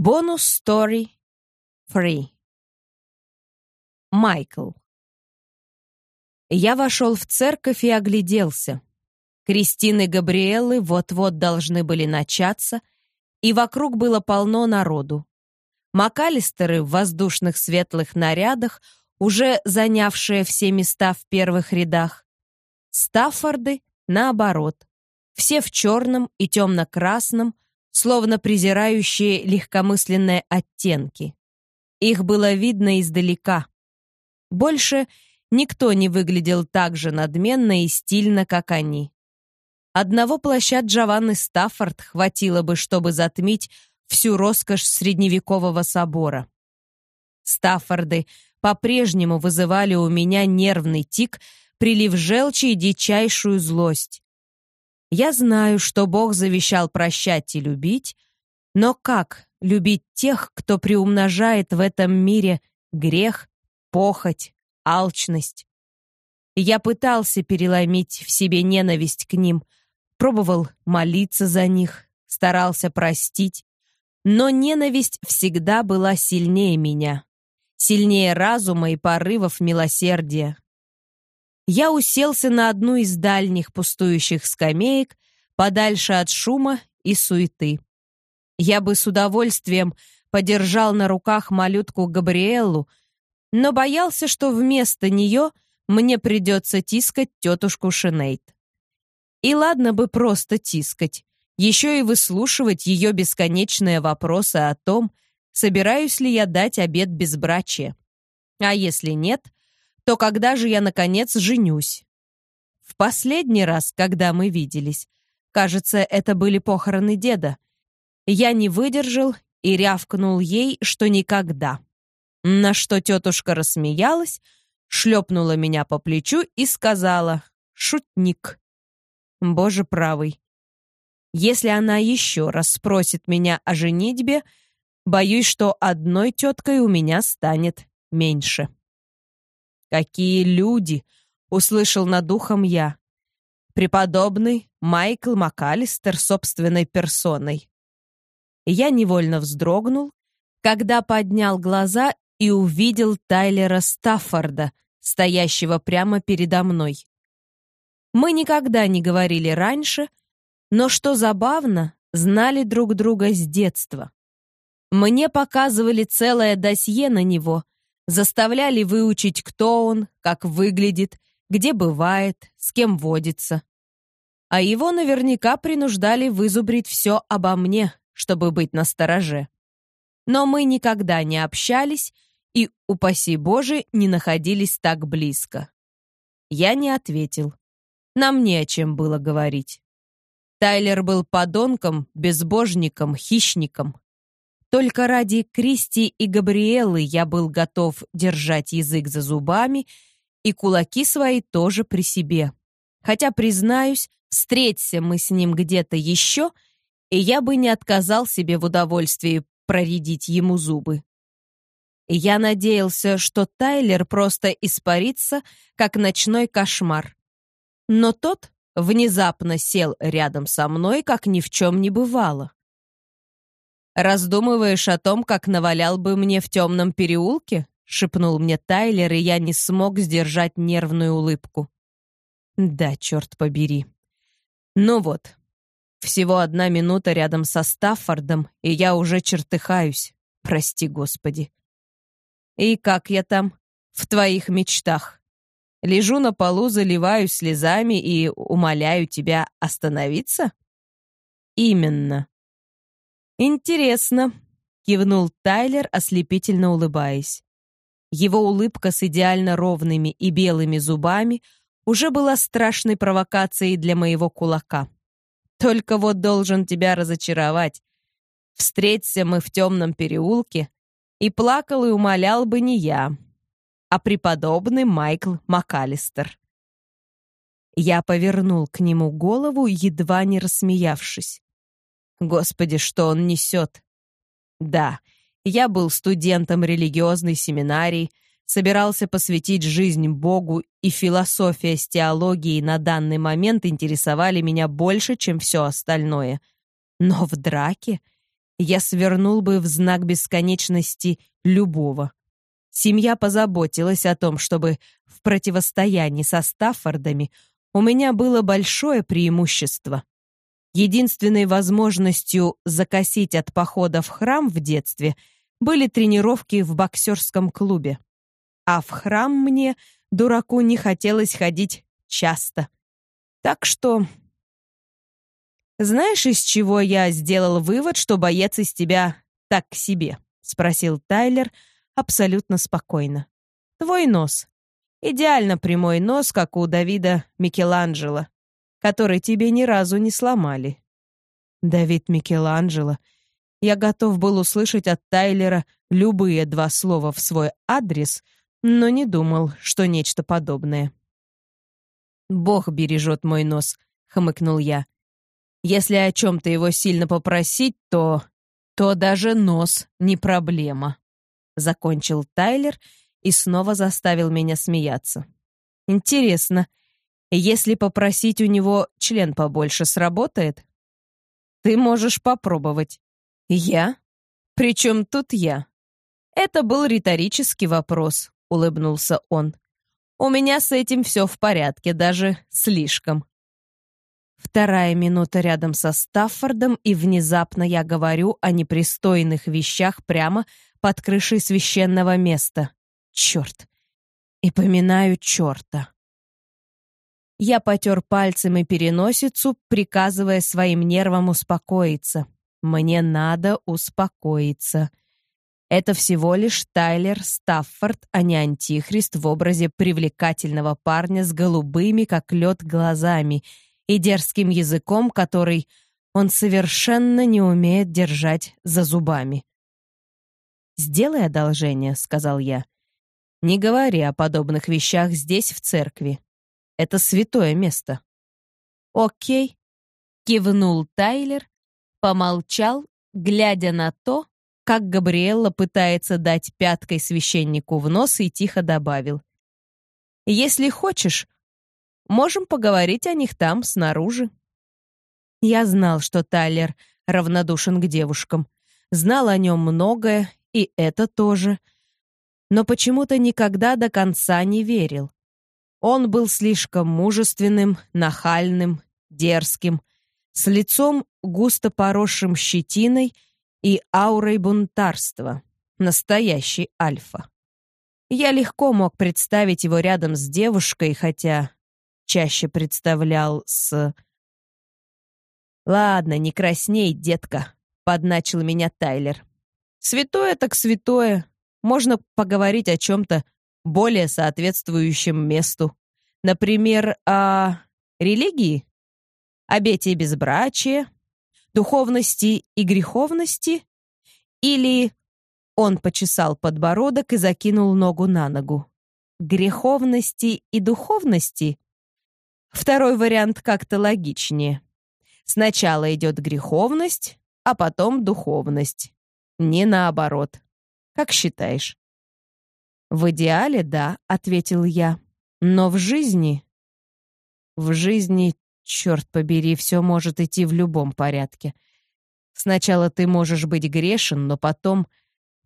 Бонус story free. Майкл. Я вошел в церковь и огляделся. Кристины Габриэлы вот-вот должны были начаться, и вокруг было полно народу. Макалистеры в воздушных светлых нарядах, уже занявшие все места в первых рядах. Стаффорды, наоборот, все в черном и темно-красном, словно презирающие легкомысленные оттенки. Их было видно издалека. Больше никто не выглядел так же надменно и стильно, как они. Одного плаща Джованны Стаффорд хватило бы, чтобы затмить всю роскошь средневекового собора. Стаффорды по-прежнему вызывали у меня нервный тик, прилив желчи и дичайшую злость. Я знаю, что Бог завещал прощать и любить, но как любить тех, кто приумножает в этом мире грех, похоть, алчность? Я пытался переломить в себе ненависть к ним, пробовал молиться за них, старался простить, но ненависть всегда была сильнее меня, сильнее разума и порывов милосердия. Я уселся на одну из дальних пустующих скамеек, подальше от шума и суеты. Я бы с удовольствием подержал на руках малютку Габриэлу, но боялся, что вместо нее мне придется тискать тетушку Шинейд. И ладно бы просто тискать, еще и выслушивать ее бесконечные вопросы о том, собираюсь ли я дать обед безбрачия. А если нет, то когда же я, наконец, женюсь? В последний раз, когда мы виделись, кажется, это были похороны деда, я не выдержал и рявкнул ей, что никогда. На что тетушка рассмеялась, шлепнула меня по плечу и сказала «Шутник». Боже правый. Если она еще раз спросит меня о женитьбе, боюсь, что одной теткой у меня станет меньше. «Какие люди!» — услышал над духом я. Преподобный Майкл МакАлистер собственной персоной. Я невольно вздрогнул, когда поднял глаза и увидел Тайлера Стаффорда, стоящего прямо передо мной. Мы никогда не говорили раньше, но, что забавно, знали друг друга с детства. Мне показывали целое досье на него — Заставляли выучить, кто он, как выглядит, где бывает, с кем водится. А его наверняка принуждали вызубрить все обо мне, чтобы быть настороже. Но мы никогда не общались и, упаси Боже, не находились так близко. Я не ответил. Нам не о чем было говорить. Тайлер был подонком, безбожником, хищником. Только ради Кристи и Габриэлы я был готов держать язык за зубами и кулаки свои тоже при себе. Хотя, признаюсь, встреться мы с ним где-то еще, и я бы не отказал себе в удовольствии проредить ему зубы. Я надеялся, что Тайлер просто испарится, как ночной кошмар. Но тот внезапно сел рядом со мной, как ни в чем не бывало. «Раздумываешь о том, как навалял бы мне в темном переулке?» — шепнул мне Тайлер, и я не смог сдержать нервную улыбку. «Да, черт побери. Ну вот, всего одна минута рядом со Стаффордом, и я уже чертыхаюсь. Прости, Господи. И как я там? В твоих мечтах. Лежу на полу, заливаю слезами и умоляю тебя остановиться? Именно. «Интересно», — кивнул Тайлер, ослепительно улыбаясь. Его улыбка с идеально ровными и белыми зубами уже была страшной провокацией для моего кулака. Только вот должен тебя разочаровать. Встреться мы в темном переулке, и плакал и умолял бы не я, а преподобный Майкл МакАлистер. Я повернул к нему голову, едва не рассмеявшись. Господи, что он несет? Да, я был студентом религиозной семинарии, собирался посвятить жизнь Богу, и философия с теологией на данный момент интересовали меня больше, чем все остальное. Но в драке я свернул бы в знак бесконечности любого. Семья позаботилась о том, чтобы в противостоянии со Стаффордами у меня было большое преимущество. Единственной возможностью закосить от похода в храм в детстве были тренировки в боксерском клубе. А в храм мне, дураку, не хотелось ходить часто. Так что... «Знаешь, из чего я сделал вывод, что боец из тебя так к себе?» — спросил Тайлер абсолютно спокойно. «Твой нос. Идеально прямой нос, как у Давида Микеланджело который тебе ни разу не сломали. Давид Микеланджело. Я готов был услышать от Тайлера любые два слова в свой адрес, но не думал, что нечто подобное. «Бог бережет мой нос», — хмыкнул я. «Если о чем-то его сильно попросить, то... то даже нос не проблема», — закончил Тайлер и снова заставил меня смеяться. «Интересно, если попросить у него член побольше, сработает? Ты можешь попробовать. Я? Причем тут я? Это был риторический вопрос, улыбнулся он. У меня с этим все в порядке, даже слишком. Вторая минута рядом со Стаффордом, и внезапно я говорю о непристойных вещах прямо под крышей священного места. Черт. И поминаю черта. Я потер пальцами переносицу, приказывая своим нервам успокоиться. Мне надо успокоиться. Это всего лишь Тайлер Стаффорд, а не антихрист в образе привлекательного парня с голубыми, как лед, глазами и дерзким языком, который он совершенно не умеет держать за зубами. «Сделай одолжение», — сказал я. «Не говори о подобных вещах здесь, в церкви. Это святое место. Окей, кивнул Тайлер, помолчал, глядя на то, как Габриэлла пытается дать пяткой священнику в нос и тихо добавил. «Если хочешь, можем поговорить о них там, снаружи». Я знал, что Тайлер равнодушен к девушкам, знал о нем многое, и это тоже, но почему-то никогда до конца не верил. Он был слишком мужественным, нахальным, дерзким, с лицом густо поросшим щетиной и аурой бунтарства. Настоящий альфа. Я легко мог представить его рядом с девушкой, хотя чаще представлял с... «Ладно, не красней, детка», — подначил меня Тайлер. «Святое так святое. Можно поговорить о чем-то более соответствующем месту. Например, о религии, обете безбрачия, духовности и греховности или он почесал подбородок и закинул ногу на ногу. Греховности и духовности? Второй вариант как-то логичнее. Сначала идет греховность, а потом духовность. Не наоборот. Как считаешь? «В идеале, да», — ответил я. «Но в жизни...» «В жизни, черт побери, все может идти в любом порядке. Сначала ты можешь быть грешен, но потом,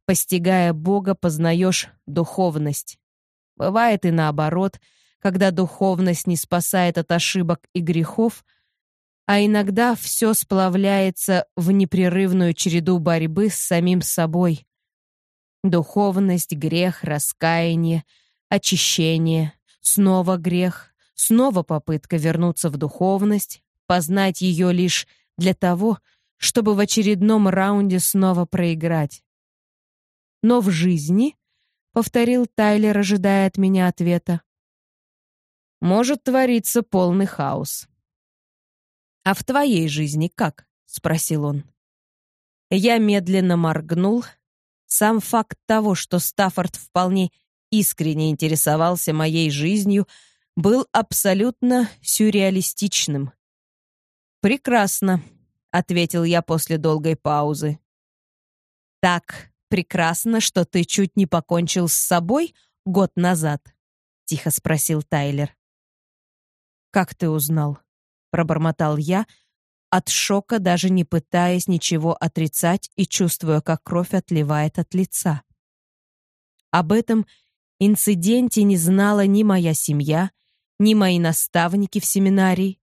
постигая Бога, познаешь духовность. Бывает и наоборот, когда духовность не спасает от ошибок и грехов, а иногда все сплавляется в непрерывную череду борьбы с самим собой, Духовность, грех, раскаяние, очищение, снова грех, снова попытка вернуться в духовность, познать ее лишь для того, чтобы в очередном раунде снова проиграть. Но в жизни, — повторил Тайлер, ожидая от меня ответа, — может твориться полный хаос. «А в твоей жизни как?» — спросил он. Я медленно моргнул, сам факт того, что Стаффорд вполне искренне интересовался моей жизнью, был абсолютно сюрреалистичным. «Прекрасно», — ответил я после долгой паузы. «Так прекрасно, что ты чуть не покончил с собой год назад?» — тихо спросил Тайлер. «Как ты узнал?» — пробормотал я, от шока даже не пытаясь ничего отрицать и чувствуя, как кровь отливает от лица. Об этом инциденте не знала ни моя семья, ни мои наставники в семинарии.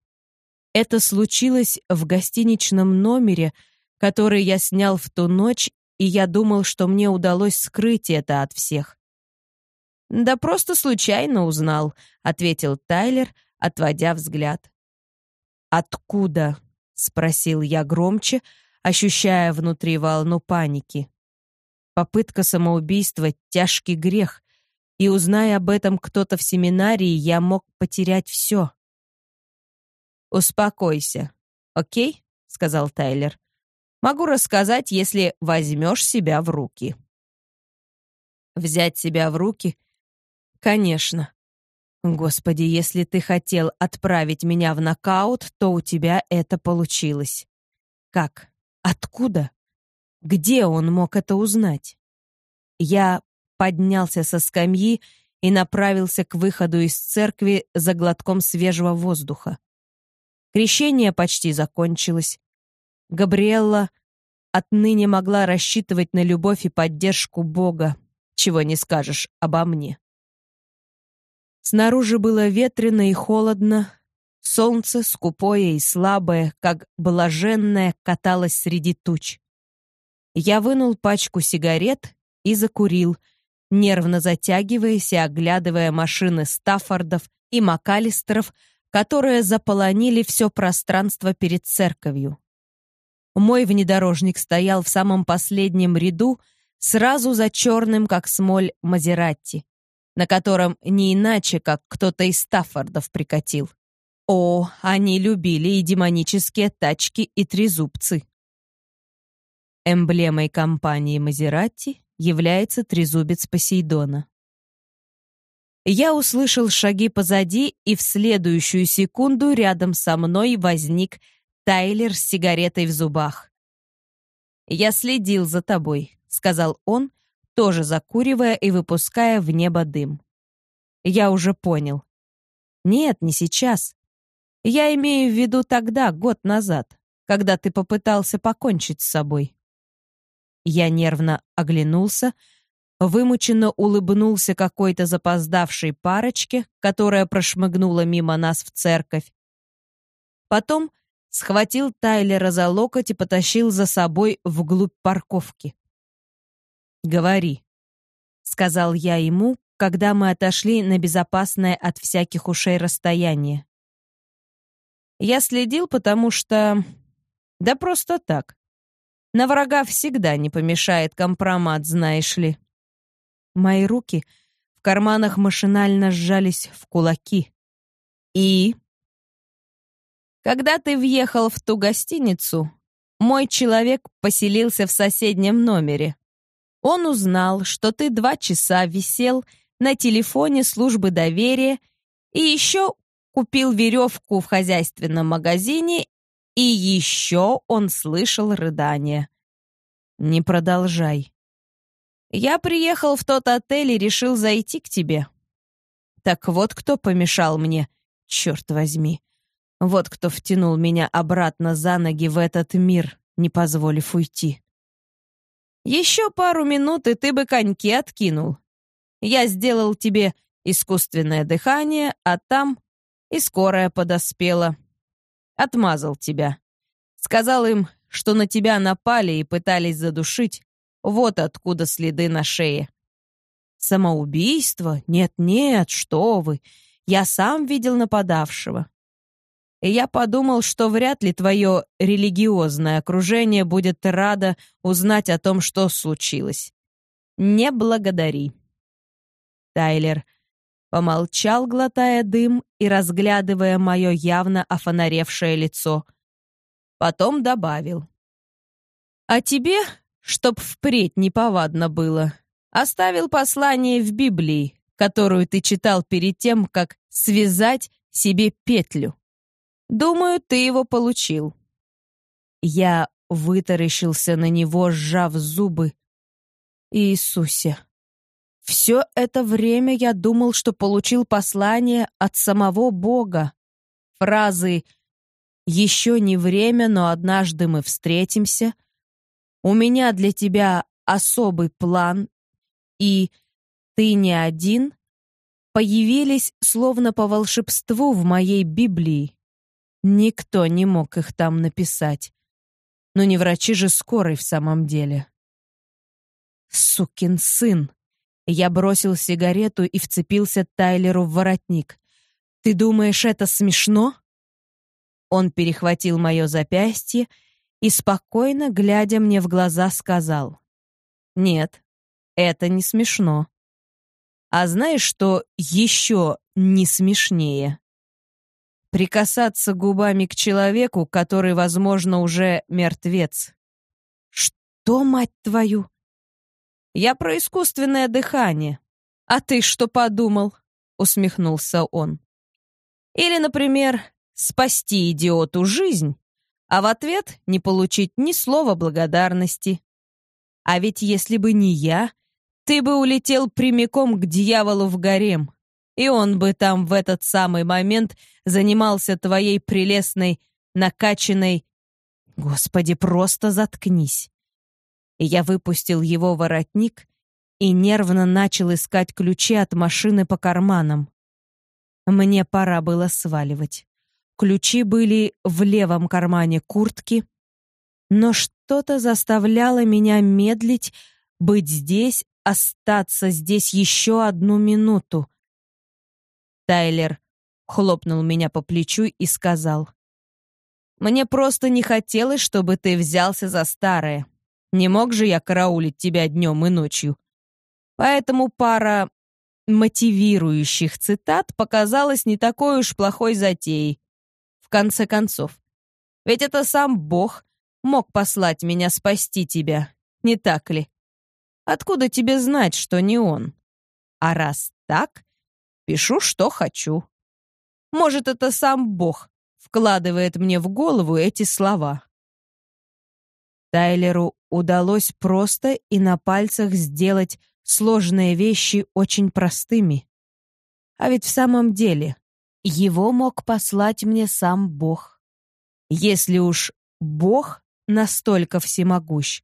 Это случилось в гостиничном номере, который я снял в ту ночь, и я думал, что мне удалось скрыть это от всех. «Да просто случайно узнал», — ответил Тайлер, отводя взгляд. «Откуда?» — спросил я громче, ощущая внутри волну паники. Попытка самоубийства — тяжкий грех, и, узная об этом кто-то в семинарии, я мог потерять все. «Успокойся, окей?» — сказал Тайлер. «Могу рассказать, если возьмешь себя в руки». «Взять себя в руки?» «Конечно. Господи, если ты хотел отправить меня в нокаут, то у тебя это получилось. Как? Откуда? Где он мог это узнать?» Я поднялся со скамьи и направился к выходу из церкви за глотком свежего воздуха. Крещение почти закончилось. Габриэлла отныне могла рассчитывать на любовь и поддержку Бога, чего не скажешь обо мне. Снаружи было ветрено и холодно, солнце, скупое и слабое, как блаженное, каталось среди туч. Я вынул пачку сигарет и закурил — нервно затягиваясь и оглядывая машины Стаффордов и Макалистеров, которые заполонили все пространство перед церковью. Мой внедорожник стоял в самом последнем ряду, сразу за черным, как смоль, Мазератти, на котором не иначе, как кто-то из Стаффордов прикатил. О, они любили и демонические тачки, и трезубцы. Эмблемой компании Мазератти является трезубец Посейдона. Я услышал шаги позади, и в следующую секунду рядом со мной возник Тайлер с сигаретой в зубах. «Я следил за тобой», — сказал он, тоже закуривая и выпуская в небо дым. Я уже понял. Нет, не сейчас. Я имею в виду тогда, год назад, когда ты попытался покончить с собой. Я нервно оглянулся, вымученно улыбнулся какой-то запоздавшей парочке, которая прошмыгнула мимо нас в церковь. Потом схватил Тайлера за локоть и потащил за собой вглубь парковки. «Говори», — сказал я ему, когда мы отошли на безопасное от всяких ушей расстояние. Я следил, потому что... Да просто так. На врага всегда не помешает компромат, знаешь ли. Мои руки в карманах машинально сжались в кулаки. И... Когда ты въехал в ту гостиницу, мой человек поселился в соседнем номере. Он узнал, что ты два часа висел на телефоне службы доверия и еще купил веревку в хозяйственном магазине и еще он слышал рыдания. «Не продолжай». «Я приехал в тот отель и решил зайти к тебе». «Так вот кто помешал мне, черт возьми. Вот кто втянул меня обратно за ноги в этот мир, не позволив уйти». «Еще пару минут, и ты бы коньки откинул. Я сделал тебе искусственное дыхание, а там и скорая подоспела. Отмазал тебя. Сказал им, что на тебя напали и пытались задушить. Вот откуда следы на шее. Самоубийство? Нет-нет, что вы. Я сам видел нападавшего. И я подумал, что вряд ли твое религиозное окружение будет радо узнать о том, что случилось. Не благодари. Тайлер помолчал, глотая дым и разглядывая мое явно офонаревшее лицо. Потом добавил. «А тебе, чтоб впредь неповадно было, оставил послание в Библии, которую ты читал перед тем, как связать себе петлю. Думаю, ты его получил». Я вытаращился на него, сжав зубы. Иисусе! Все это время я думал, что получил послание от самого Бога. Фразы Еще не время, но однажды мы встретимся. У меня для тебя особый план, и ты не один, появились словно по волшебству в моей Библии. Никто не мог их там написать. Но не врачи же скорой в самом деле. Сукин сын. Я бросил сигарету и вцепился Тайлеру в воротник. Ты думаешь, это смешно? Он перехватил мое запястье и спокойно, глядя мне в глаза, сказал: "Нет, это не смешно. А знаешь, что еще не смешнее? Прикасаться губами к человеку, который, возможно, уже мертвец. Что, мать твою? Я про искусственное дыхание. А ты что подумал? усмехнулся он. Или, например, спасти идиоту жизнь, а в ответ не получить ни слова благодарности. А ведь если бы не я, ты бы улетел прямиком к дьяволу в гарем, и он бы там в этот самый момент занимался твоей прелестной, накачанной... Господи, просто заткнись. я выпустил его воротник и нервно начал искать ключи от машины по карманам. Мне пора было сваливать. Ключи были в левом кармане куртки, но что-то заставляло меня медлить, быть здесь, остаться здесь еще одну минуту. Тайлер хлопнул меня по плечу и сказал: "Мне просто не хотелось, чтобы ты взялся за старое. Не мог же я караулить тебя днем и ночью. Поэтому пара мотивирующих цитат показалась не такой уж плохой затеей в конце концов. Ведь это сам Бог мог послать меня спасти тебя, не так ли? Откуда тебе знать, что не он? А раз так, пишу, что хочу. Может, это сам Бог вкладывает мне в голову эти слова. Тайлеру удалось просто и на пальцах сделать сложные вещи очень простыми. А ведь в самом деле его мог послать мне сам Бог. Если уж Бог настолько всемогущ,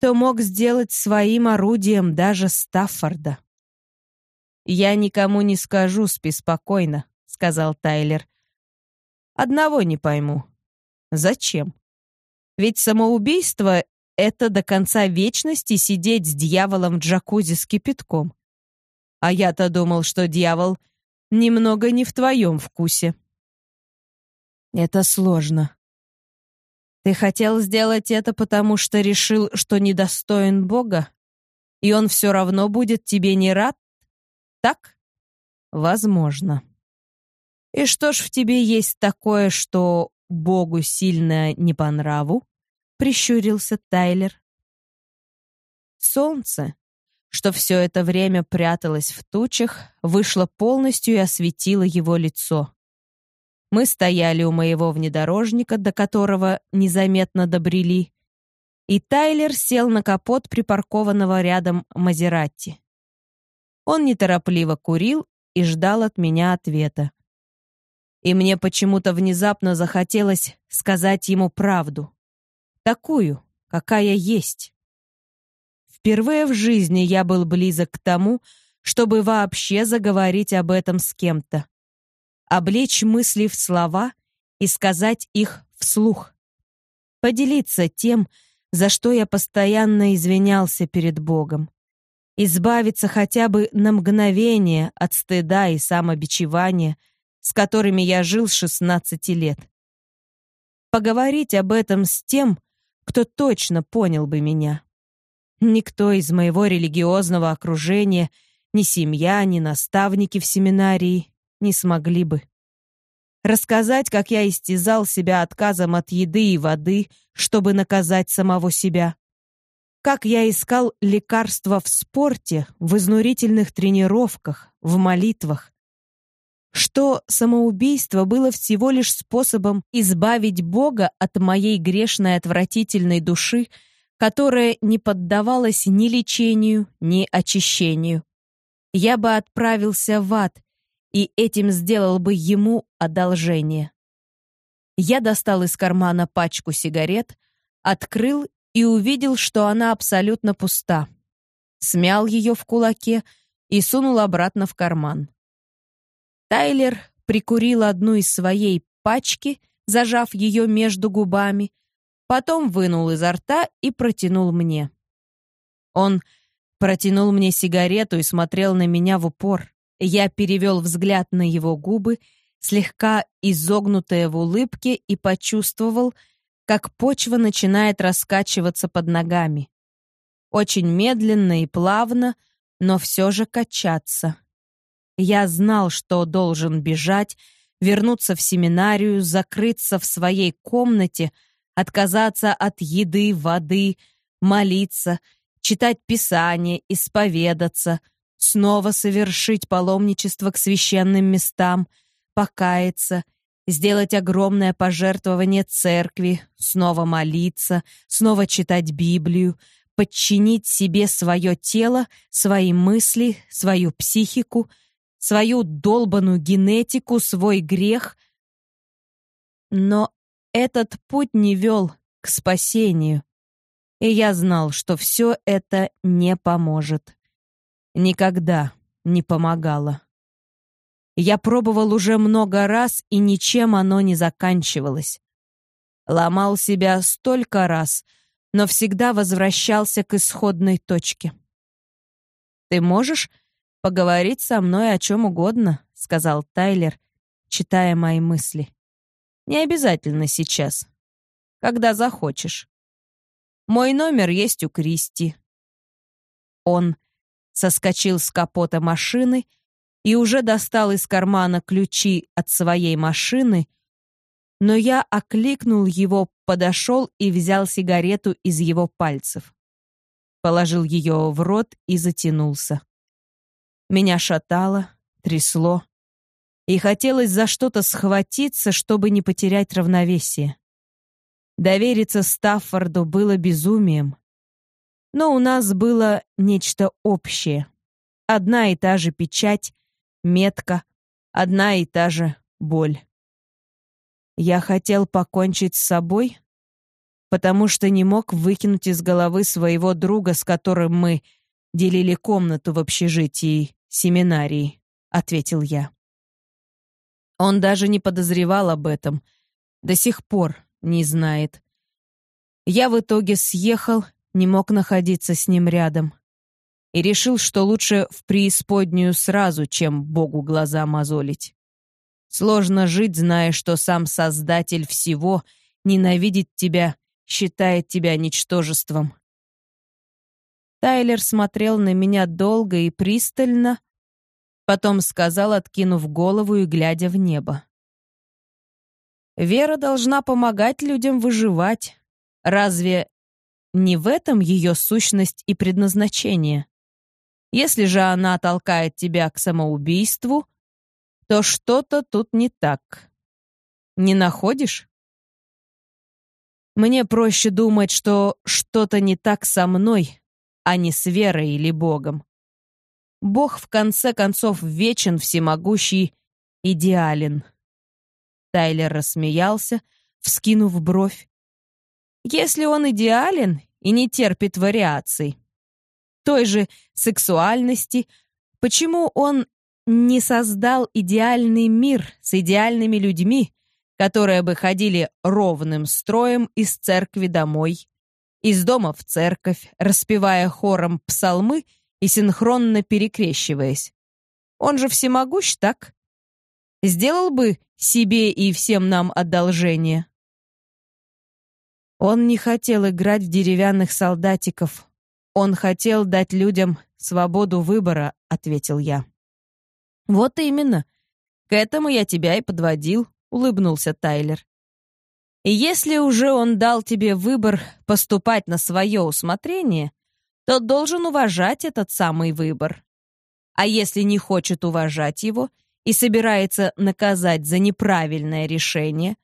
то мог сделать своим орудием даже Стаффорда. «Я никому не скажу, спи спокойно», — сказал Тайлер. «Одного не пойму. Зачем? Ведь самоубийство — это до конца вечности сидеть с дьяволом в джакузи с кипятком. А я-то думал, что дьявол — немного не в твоем вкусе. Это сложно. Ты хотел сделать это, потому что решил, что недостоин Бога, и он все равно будет тебе не рад? Так? Возможно. И что ж в тебе есть такое, что Богу сильно не по нраву? Прищурился Тайлер. Солнце, что все это время пряталось в тучах, вышло полностью и осветило его лицо. Мы стояли у моего внедорожника, до которого незаметно добрели, и Тайлер сел на капот припаркованного рядом Мазератти. Он неторопливо курил и ждал от меня ответа. И мне почему-то внезапно захотелось сказать ему правду. Такую, какая есть. Впервые в жизни я был близок к тому, чтобы вообще заговорить об этом с кем-то. Облечь мысли в слова и сказать их вслух. Поделиться тем, за что я постоянно извинялся перед Богом. Избавиться хотя бы на мгновение от стыда и самобичевания, с которыми я жил с 16 лет. Поговорить об этом с тем, кто точно понял бы меня. Никто из моего религиозного окружения, ни семья, ни наставники в семинарии не смогли бы. Рассказать, как я истязал себя отказом от еды и воды, чтобы наказать самого себя. Как я искал лекарства в спорте, в изнурительных тренировках, в молитвах. Что самоубийство было всего лишь способом избавить Бога от моей грешной отвратительной души, которое не поддавалось ни лечению, ни очищению. Я бы отправился в ад и этим сделал бы ему одолжение. Я достал из кармана пачку сигарет, открыл и увидел, что она абсолютно пуста. Смял ее в кулаке и сунул обратно в карман. Тайлер прикурил одну из своей пачки, зажав ее между губами, потом вынул изо рта и протянул мне. Он протянул мне сигарету и смотрел на меня в упор. Я перевел взгляд на его губы, слегка изогнутые в улыбке, и почувствовал, как почва начинает раскачиваться под ногами. Очень медленно и плавно, но все же качаться. Я знал, что должен бежать, вернуться в семинарию, закрыться в своей комнате, отказаться от еды, воды, молиться, читать Писание, исповедаться, снова совершить паломничество к священным местам, покаяться, сделать огромное пожертвование церкви, снова молиться, снова читать Библию, подчинить себе свое тело, свои мысли, свою психику, свою долбаную генетику, свой грех. Но этот путь не вел к спасению. И я знал, что все это не поможет. Никогда не помогало. Я пробовал уже много раз, и ничем оно не заканчивалось. Ломал себя столько раз, но всегда возвращался к исходной точке. «Ты можешь поговорить со мной о чем угодно», — сказал Тайлер, читая мои мысли. «Не обязательно сейчас. Когда захочешь. Мой номер есть у Кристи». Он соскочил с капота машины и уже достал из кармана ключи от своей машины, но я окликнул его, подошел и взял сигарету из его пальцев. Положил ее в рот и затянулся. Меня шатало, трясло, и хотелось за что-то схватиться, чтобы не потерять равновесие. Довериться Стаффорду было безумием. Но у нас было нечто общее. Одна и та же печать, метка, одна и та же боль. Я хотел покончить с собой, потому что не мог выкинуть из головы своего друга, с которым мы делили комнату в общежитии семинарии, ответил я. Он даже не подозревал об этом. До сих пор не знает. Я в итоге съехал, не мог находиться с ним рядом. И решил, что лучше в преисподнюю сразу, чем Богу глаза мозолить. Сложно жить, зная, что сам Создатель всего ненавидит тебя, считает тебя ничтожеством. Тайлер смотрел на меня долго и пристально, потом сказал, откинув голову и глядя в небо. Вера должна помогать людям выживать. Разве не в этом ее сущность и предназначение? Если же она толкает тебя к самоубийству, то что-то тут не так. Не находишь? Мне проще думать, что что-то не так со мной, а не с верой или Богом. Бог, в конце концов, вечен, всемогущий, идеален. Тайлер рассмеялся, вскинув бровь. Если он идеален и не терпит вариаций, той же сексуальности, почему он не создал идеальный мир с идеальными людьми, которые бы ходили ровным строем из церкви домой, из дома в церковь, распевая хором псалмы и синхронно перекрещиваясь? Он же всемогущ, так? Сделал бы себе и всем нам одолжение. Он не хотел играть в деревянных солдатиков. Он хотел дать людям свободу выбора, ответил я. Вот именно. К этому я тебя и подводил, улыбнулся Тайлер. И если уже он дал тебе выбор поступать на свое усмотрение, то должен уважать этот самый выбор. А если не хочет уважать его — и собирается наказать за неправильное решение,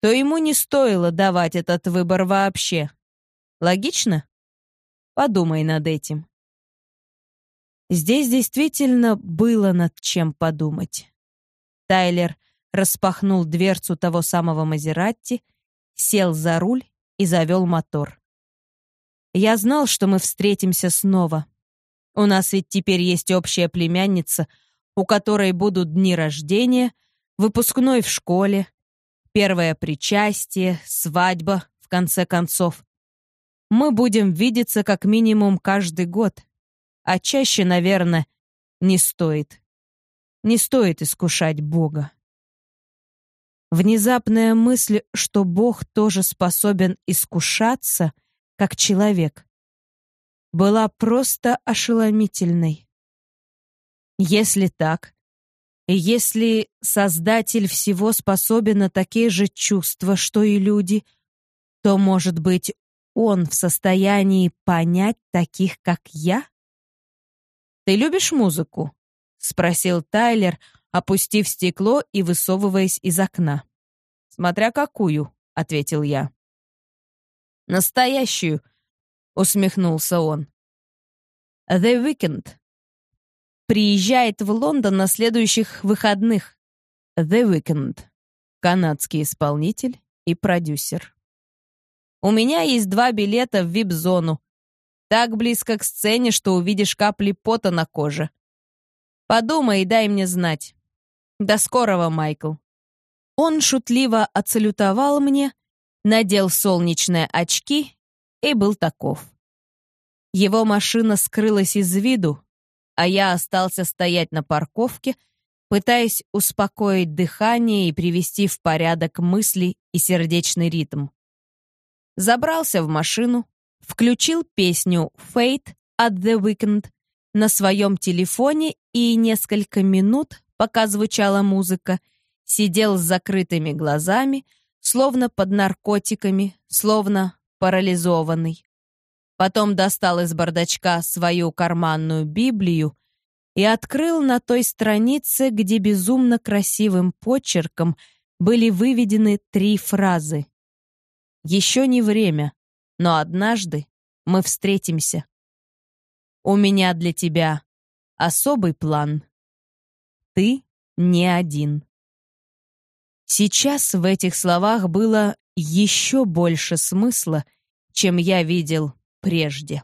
то ему не стоило давать этот выбор вообще. Логично? Подумай над этим. Здесь действительно было над чем подумать. Тайлер распахнул дверцу того самого Мазератти, сел за руль и завел мотор. Я знал, что мы встретимся снова. У нас ведь теперь есть общая племянница, у которой будут дни рождения, выпускной в школе, первое причастие, свадьба, в конце концов. Мы будем видеться как минимум каждый год, а чаще, наверное, не стоит. Не стоит искушать Бога. Внезапная мысль, что Бог тоже способен искушаться, как человек, была просто ошеломительной. Если так, и если Создатель всего способен на такие же чувства, что и люди, то, может быть, Он в состоянии понять таких, как я? «Ты любишь музыку?» — спросил Тайлер, опустив стекло и высовываясь из окна. «Смотря какую», — ответил я. «Настоящую», — усмехнулся он. «The Weeknd приезжает в Лондон на следующих выходных. The Weeknd, канадский исполнитель и продюсер. У меня есть два билета в вип-зону. Так близко к сцене, что увидишь капли пота на коже. Подумай и дай мне знать. До скорого, Майкл. Он шутливо отсалютовал мне, надел солнечные очки и был таков. Его машина скрылась из виду, а я остался стоять на парковке, пытаясь успокоить дыхание и привести в порядок мысли и сердечный ритм. Забрался в машину, включил песню «Fate» от The Weeknd на своем телефоне и несколько минут, пока звучала музыка, сидел с закрытыми глазами, словно под наркотиками, словно парализованный. Потом достал из бардачка свою карманную Библию и открыл на той странице, где безумно красивым почерком были выведены три фразы. «Еще не время, но однажды мы встретимся. У меня для тебя особый план. Ты не один». Сейчас в этих словах было еще больше смысла, чем я видел прежде.